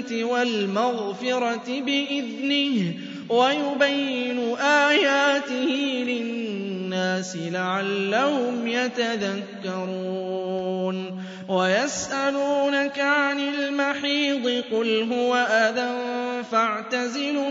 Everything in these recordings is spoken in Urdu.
الْجَنَّةِ وَالْمَغْفِرَةِ بِإِذْنِهِ ۖ وَيُبَيِّنُ آيَاتِهِ لِلنَّاسِ لَعَلَّهُمْ يَتَذَكَّرُونَ وَيَسْأَلُونَكَ عَنِ الْمَحِيضِ ۖ قُلْ هُوَ أَذًى فَاعْتَزِلُوا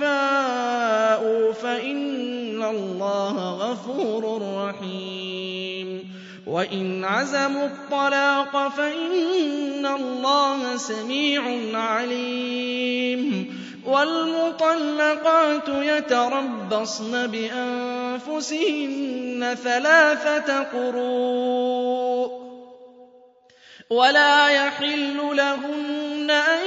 فَاءُوا فَإِنَّ اللَّهَ غَفُورٌ رَّحِيمٌ وَإِنْ عَزَمُوا الطَّلَاقَ فَإِنَّ اللَّهَ سَمِيعٌ عَلِيمٌ وَالْمُطَلَّقَاتُ يَتَرَبَّصْنَ بِأَنفُسِهِنَّ ثَلَاثَةَ قُرُوءٍ وَلَا يَحِلُّ لَهُنَّ أَن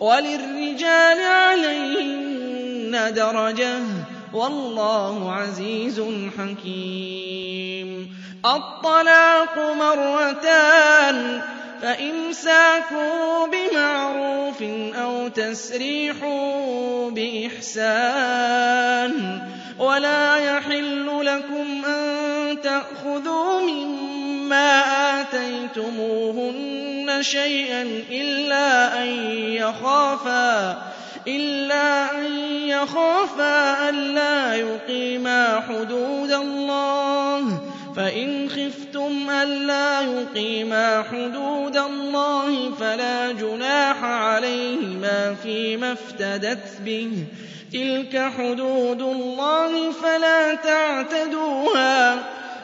وَلِلرِّجَالِ عَلَيْهِنَّ دَرَجَةٌ ۗ وَاللَّهُ عَزِيزٌ حَكِيمٌ. الطَّلَاقُ مَرَّتَانِ ۖ فَإِمْسَاكٌ بِمَعْرُوفٍ أَوْ تَسْرِيحٌ بِإِحْسَانٍ ۗ. وَلَا تَأْخُذُوا مِمَّا آتَيْتُمُوهُنَّ شَيْئًا إِلَّا أَن يَخَافَا أَلَّا يُقِيمَا حُدُودَ اللَّهِ. فإن خفتم ألا يقيما حدود الله فلا جناح عليهما فيما افتدت به. تلك حدود الله فلا تعتدوها.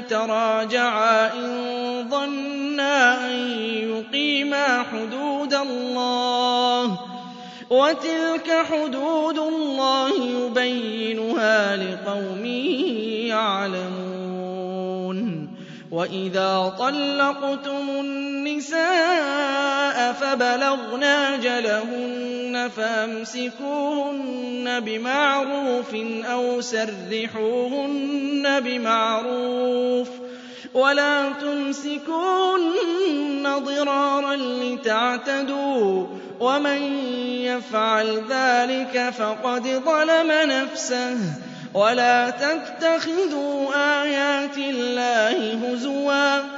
تراجعا إن ظنا أن يقيما حدود الله وتلك حدود الله يبينها لقوم يعلمون وإذا طلقتم النساء فبلغن أجلهن فامسكوهن بمعروف أو سرحوهن بمعروف ولا تمسكوهن ضرارا لتعتدوا ومن يفعل ذلك فقد ظلم نفسه ولا تتخذوا آيات الله هزوا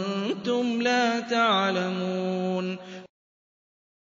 لا تعلمون